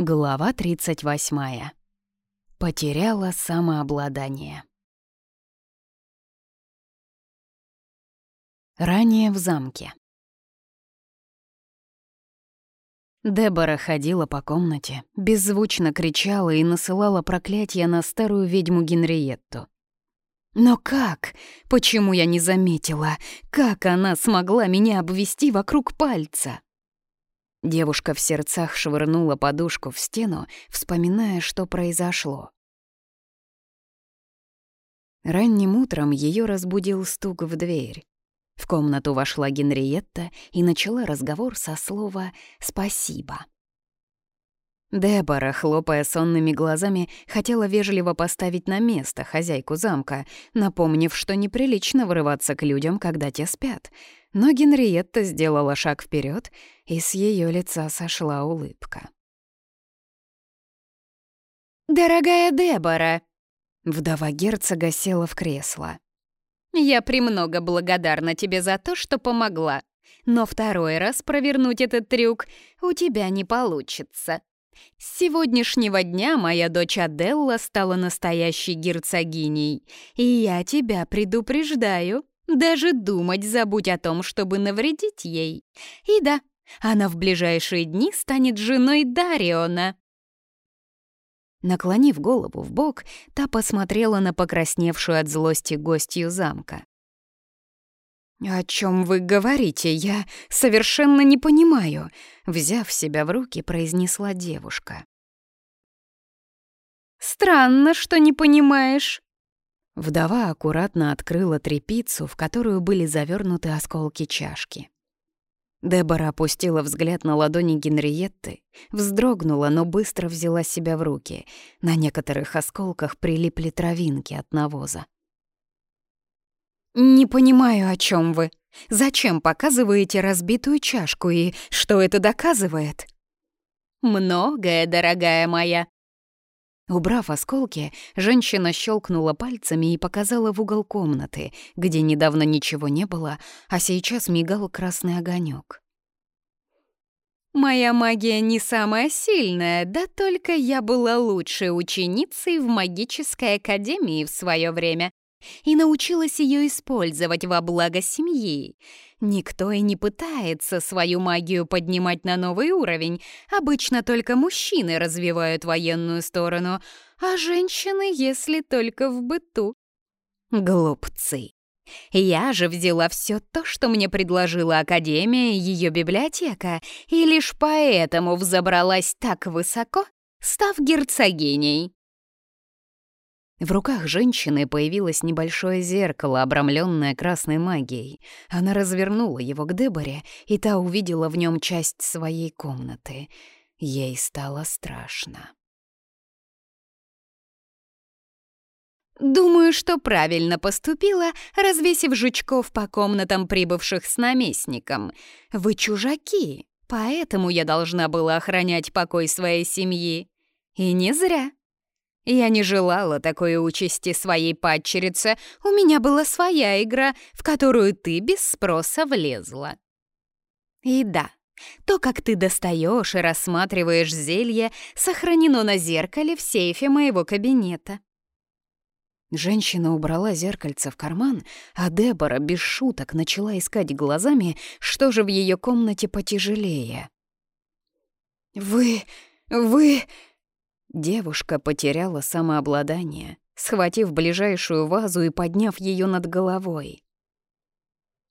Глава 38. Потеряла самообладание. Ранее в замке. Дебора ходила по комнате, беззвучно кричала и насылала проклятия на старую ведьму Генриетту. Но как? Почему я не заметила? Как она смогла меня обвести вокруг пальца? Девушка в сердцах швырнула подушку в стену, вспоминая, что произошло. Ранним утром ее разбудил стук в дверь. В комнату вошла Генриетта и начала разговор со слова «спасибо». Дебора, хлопая сонными глазами, хотела вежливо поставить на место хозяйку замка, напомнив, что неприлично врываться к людям, когда те спят. Но Генриетта сделала шаг вперед, и с ее лица сошла улыбка. «Дорогая Дебора!» Вдова герцога села в кресло. «Я премного благодарна тебе за то, что помогла, но второй раз провернуть этот трюк у тебя не получится. С сегодняшнего дня моя дочь Аделла стала настоящей герцогиней, и я тебя предупреждаю, даже думать забудь о том, чтобы навредить ей. И да, она в ближайшие дни станет женой Дариона». Наклонив голову в бок, та посмотрела на покрасневшую от злости гостью замка. «О чем вы говорите? Я совершенно не понимаю», — взяв себя в руки, произнесла девушка. «Странно, что не понимаешь». Вдова аккуратно открыла трепицу, в которую были завернуты осколки чашки. Дебора опустила взгляд на ладони Генриетты, вздрогнула, но быстро взяла себя в руки. На некоторых осколках прилипли травинки от навоза. «Не понимаю, о чем вы. Зачем показываете разбитую чашку и что это доказывает?» «Многое, дорогая моя». Убрав осколки, женщина щелкнула пальцами и показала в угол комнаты, где недавно ничего не было, а сейчас мигал красный огонек. «Моя магия не самая сильная, да только я была лучшей ученицей в магической академии в свое время и научилась ее использовать во благо семьи. Никто и не пытается свою магию поднимать на новый уровень. Обычно только мужчины развивают военную сторону, а женщины, если только в быту. Глупцы. Я же взяла все то, что мне предложила Академия и ее библиотека, и лишь поэтому взобралась так высоко, став герцогиней. В руках женщины появилось небольшое зеркало, обрамленное красной магией. Она развернула его к Деборе, и та увидела в нем часть своей комнаты. Ей стало страшно. «Думаю, что правильно поступила, развесив жучков по комнатам прибывших с наместником. Вы чужаки, поэтому я должна была охранять покой своей семьи. И не зря». Я не желала такой участи своей падчерице, у меня была своя игра, в которую ты без спроса влезла. И да, то, как ты достаешь и рассматриваешь зелье, сохранено на зеркале в сейфе моего кабинета. Женщина убрала зеркальце в карман, а Дебора без шуток начала искать глазами, что же в ее комнате потяжелее. «Вы... вы...» Девушка потеряла самообладание, схватив ближайшую вазу и подняв ее над головой.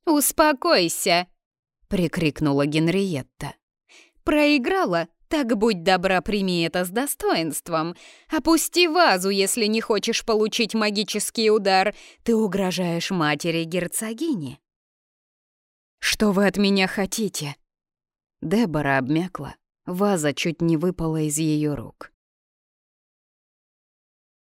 «Успокойся!» — прикрикнула Генриетта. «Проиграла? Так будь добра, прими это с достоинством. Опусти вазу, если не хочешь получить магический удар. Ты угрожаешь матери герцогини». «Что вы от меня хотите?» Дебора обмякла. Ваза чуть не выпала из ее рук.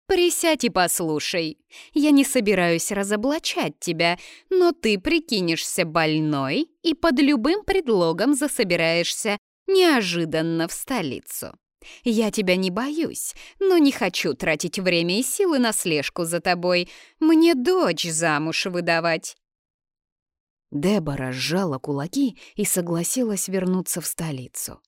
«Присядь и послушай. Я не собираюсь разоблачать тебя, но ты прикинешься больной и под любым предлогом засобираешься неожиданно в столицу. Я тебя не боюсь, но не хочу тратить время и силы на слежку за тобой. Мне дочь замуж выдавать». Дебора сжала кулаки и согласилась вернуться в столицу.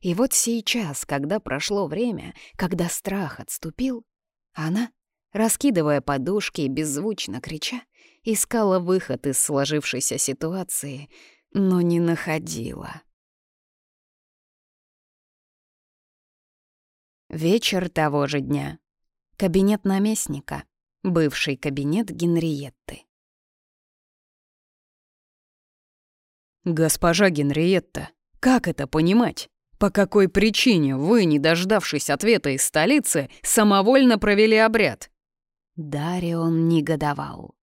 И вот сейчас, когда прошло время, когда страх отступил, она, раскидывая подушки и беззвучно крича, искала выход из сложившейся ситуации, но не находила. Вечер того же дня. Кабинет наместника. Бывший кабинет Генриетты. «Госпожа Генриетта, как это понимать? По какой причине вы, не дождавшись ответа из столицы, самовольно провели обряд?» Дарион негодовал.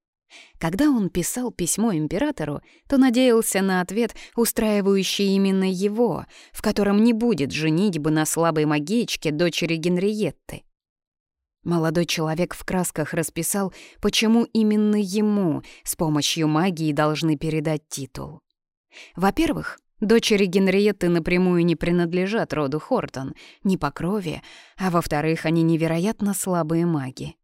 Когда он писал письмо императору, то надеялся на ответ, устраивающий именно его, в котором не будет женитьбы на слабой магичке дочери Генриетты. Молодой человек в красках расписал, почему именно ему с помощью магии должны передать титул. Во-первых, дочери Генриетты напрямую не принадлежат роду Хортон, не по крови, а во-вторых, они невероятно слабые маги.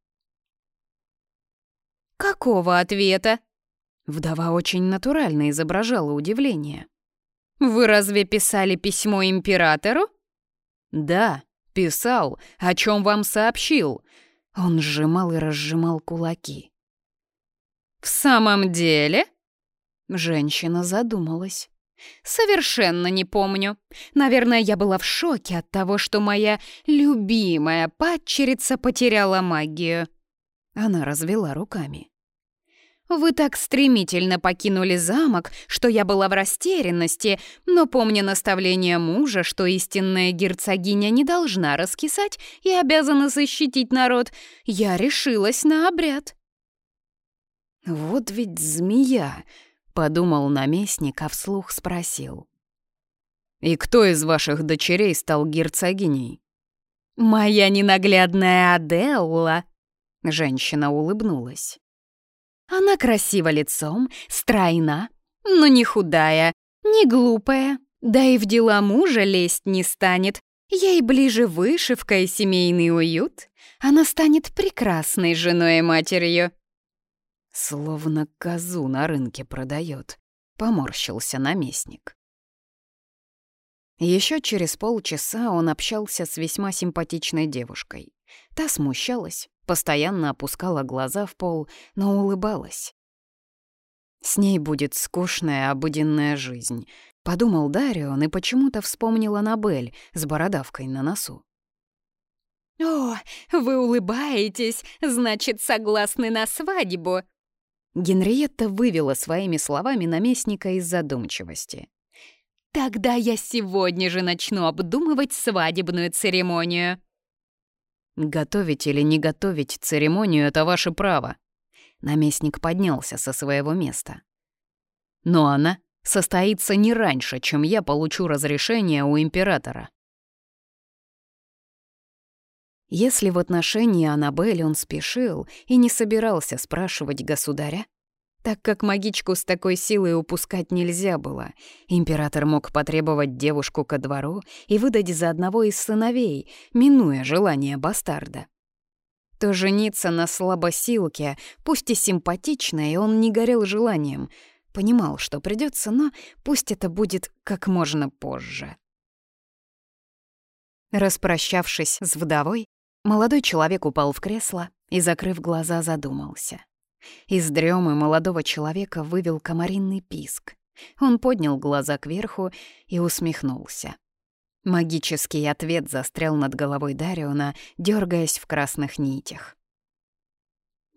«Какого ответа?» Вдова очень натурально изображала удивление. «Вы разве писали письмо императору?» «Да, писал. О чем вам сообщил?» Он сжимал и разжимал кулаки. «В самом деле?» Женщина задумалась. «Совершенно не помню. Наверное, я была в шоке от того, что моя любимая падчерица потеряла магию». Она развела руками. «Вы так стремительно покинули замок, что я была в растерянности, но, помня наставление мужа, что истинная герцогиня не должна раскисать и обязана защитить народ, я решилась на обряд». «Вот ведь змея!» — подумал наместник, а вслух спросил. «И кто из ваших дочерей стал герцогиней?» «Моя ненаглядная Аделла», Женщина улыбнулась. Она красива лицом, стройна, но не худая, не глупая, да и в дела мужа лезть не станет. Ей ближе вышивка и семейный уют. Она станет прекрасной женой и матерью. Словно козу на рынке продает, поморщился наместник. Еще через полчаса он общался с весьма симпатичной девушкой. Та смущалась, постоянно опускала глаза в пол, но улыбалась. С ней будет скучная обыденная жизнь, подумал Дарион и почему-то вспомнил Аннабель с бородавкой на носу. «О, вы улыбаетесь, значит, согласны на свадьбу!» Генриетта вывела своими словами наместника из задумчивости. «Тогда я сегодня же начну обдумывать свадебную церемонию». Готовить или не готовить церемонию — это ваше право. Наместник поднялся со своего места. Но она состоится не раньше, чем я получу разрешение у императора. Если в отношении Аннабель он спешил и не собирался спрашивать государя, так как магичку с такой силой упускать нельзя было. Император мог потребовать девушку ко двору и выдать за одного из сыновей, минуя желание бастарда. То жениться на слабосилке, пусть и симпатичной, он не горел желанием. Понимал, что придется, но пусть это будет как можно позже. Распрощавшись с вдовой, молодой человек упал в кресло и, закрыв глаза, задумался. Из дремы молодого человека вывел комаринный писк. Он поднял глаза кверху и усмехнулся. Магический ответ застрял над головой Дариона, дергаясь в красных нитях.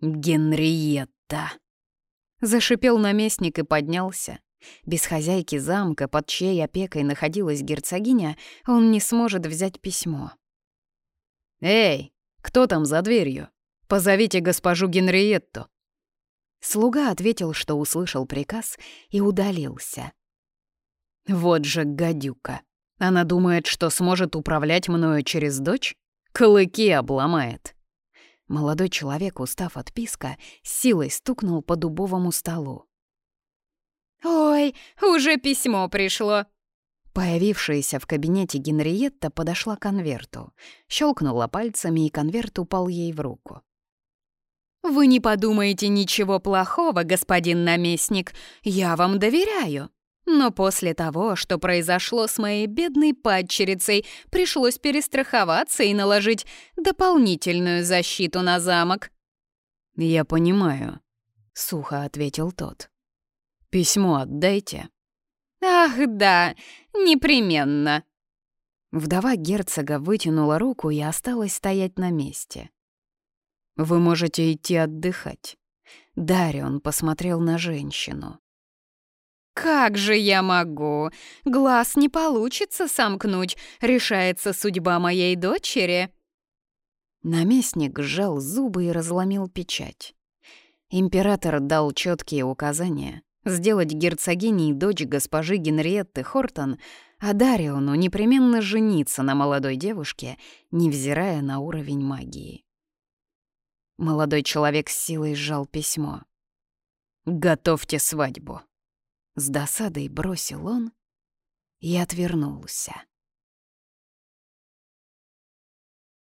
«Генриетта!» Зашипел наместник и поднялся. Без хозяйки замка, под чьей опекой находилась герцогиня, он не сможет взять письмо. «Эй, кто там за дверью? Позовите госпожу Генриетту!» Слуга ответил, что услышал приказ, и удалился. «Вот же гадюка! Она думает, что сможет управлять мною через дочь? Клыки обломает!» Молодой человек, устав от писка, силой стукнул по дубовому столу. «Ой, уже письмо пришло!» Появившаяся в кабинете Генриетта подошла к конверту, щелкнула пальцами, и конверт упал ей в руку. «Вы не подумаете ничего плохого, господин наместник, я вам доверяю. Но после того, что произошло с моей бедной падчерицей, пришлось перестраховаться и наложить дополнительную защиту на замок. «Я понимаю», — сухо ответил тот. «Письмо отдайте». «Ах, да, непременно». Вдова герцога вытянула руку и осталась стоять на месте. «Вы можете идти отдыхать». Дарион посмотрел на женщину. «Как же я могу? Глаз не получится сомкнуть. Решается судьба моей дочери». Наместник сжал зубы и разломил печать. Император дал четкие указания сделать герцогиней дочь госпожи Генриетты Хортон, а Дариону непременно жениться на молодой девушке, невзирая на уровень магии. Молодой человек с силой сжал письмо. «Готовьте свадьбу!» С досадой бросил он и отвернулся.